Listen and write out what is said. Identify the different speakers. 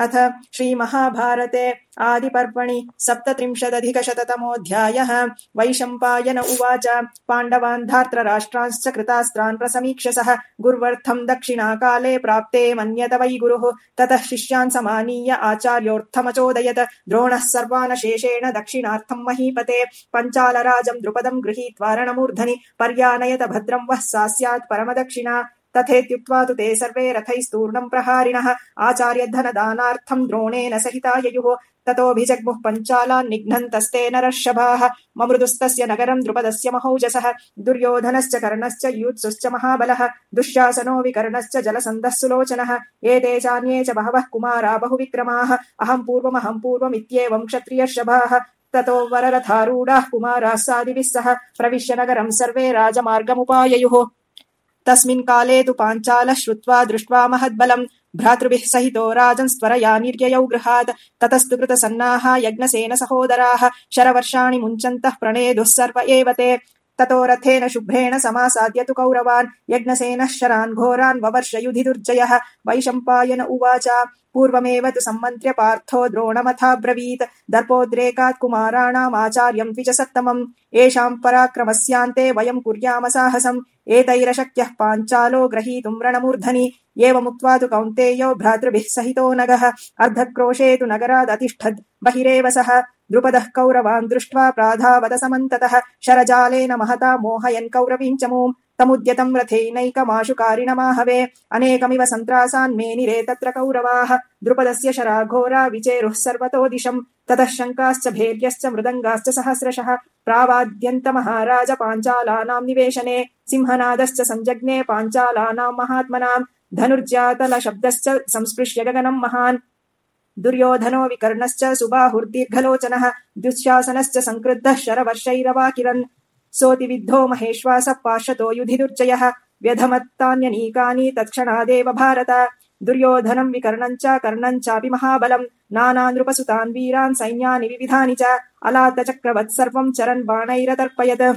Speaker 1: अथ श्रीमहाभारते आदिपर्वणि सप्तत्रिंशदधिकशततमोऽध्यायः। वैशम्पायन उवाच। पाण्डवान् धार्तराष्ट्रांश्च कृतास्त्रान् प्रसमीक्षसः गुर्वर्थम् दक्षिणाकाले प्राप्ते मन्यत वै गुरुः ततः शिष्यान् समानीय आचार्योऽर्थमचोदयत्। द्रोणः सर्वानशेषेण दक्षिणार्थम् महीपते। पञ्चालराजम् द्रुपदम् गृहीत्वा रणमूर्धनि। पर्यानयत भद्रम् वः सा स्यात् परमदक्षिणा तथेत्युक्त्वा तु ते सर्वे रथैस्तूर्णम् प्रहारिणः। आचार्यधनदानार्थम् द्रोणेन सहिता ययुः। ततोऽभिजग्मुः पञ्चालान्निघ्नन्तस्ते नरर्षभाः। ममृदुस्तस्य नगरम् द्रुपदस्य महौजसः। दुर्योधनश्च कर्णश्च यूत्सुश्च महाबलः। दुःशासनो विकर्णश्च जलसन्दः सुलोचनः। एते चान्ये च बहवः कुमारा बहुविक्रमाः। अहम् पूर्वमहम् पूर्वमित्येवम् क्षत्रियर्षभाः। ततो वररथारूढाः कुमाराः सादिभिः सह प्रविश्य नगरम् सर्वे राजमार्गमुपाययुः। तस्मिन् काले तु पाञ्चालः श्रुत्वा दृष्ट्वा महद्बलम्। भ्रातृभिः सहितो राजन्स्त्वरया निर्ययौ गृहात्। ततस्तु कृतसन्नाहा यज्ञसेन सहोदराः शरवर्षाणि मुञ्चन्तः प्रणेदुः सर्व एव ते ततो रथेन शुभ्रेण समासाद्य तु कौरवान् यज्ञसेनः शरान् घोरान् ववर्ष युधि दुर्जयः वैशम्पायन उवाच पूर्वमेव तु सम्मन्त्र्य पार्थो द्रोणमथाब्रवीत्। दर्पोद्रेकात् कुमाराणामाचार्यम् द्विजसत्तमम् येषाम् पराक्रमस्यान्ते वयम् कुर्याम साहसम्। एतैरशक्यः पाञ्चालो ग्रहीतुम् रणमूर्धनि। एवमुक्त्वा तु कौन्तेयो भ्रातृभिः सहितो नगः। अर्धक्रोशे तु नगरादतिष्ठद् बहिरेव सः द्रुपदः कौरवान् दृष्ट्वा प्राधावदसमन्ततः, शरजालेन महता मोहयन् कौरवीञ्चमूम् तमुद्यतम् रथेनैकमाशुकारिणमाहवे, अनेकमिव सन्त्रासान्मेनिरे तत्र कौरवाः। द्रुपदस्य शराघोरा विचेरुः सर्वतो दिशम् ततः शङ्काश्च भेर्यश्च मृदङ्गाश्च सहस्रशः। प्रावाद्यन्तमहाराज पाञ्चालानाम् निवेशने, सिंहनादश्च सञ्जज्ञे पाञ्चालानाम् महात्मनाम् धनुर्जातलशब्दश्च संस्पृश्य गगनम् महान्। दुर्योधनो विकर्णश्च सुबाहुर्दीर्घलोचनः दुःशासनश्च सङ्क्रुद्धः शरवर्षैरवाकिरन्। सोऽतिविद्धो महेश्वासः पार्श्वतो युधि दुर्जयः व्यधमत्तान्यनीकानि तत्क्षणादेव भारत। दुर्योधनम् विकर्णम् च कर्णम् चापि महाबलम् नानानृपसुतान् वीरान् सैन्यानि विविधानि च। अलातचक्रवत् सर्वम् चरन् बाणैरतर्पयत्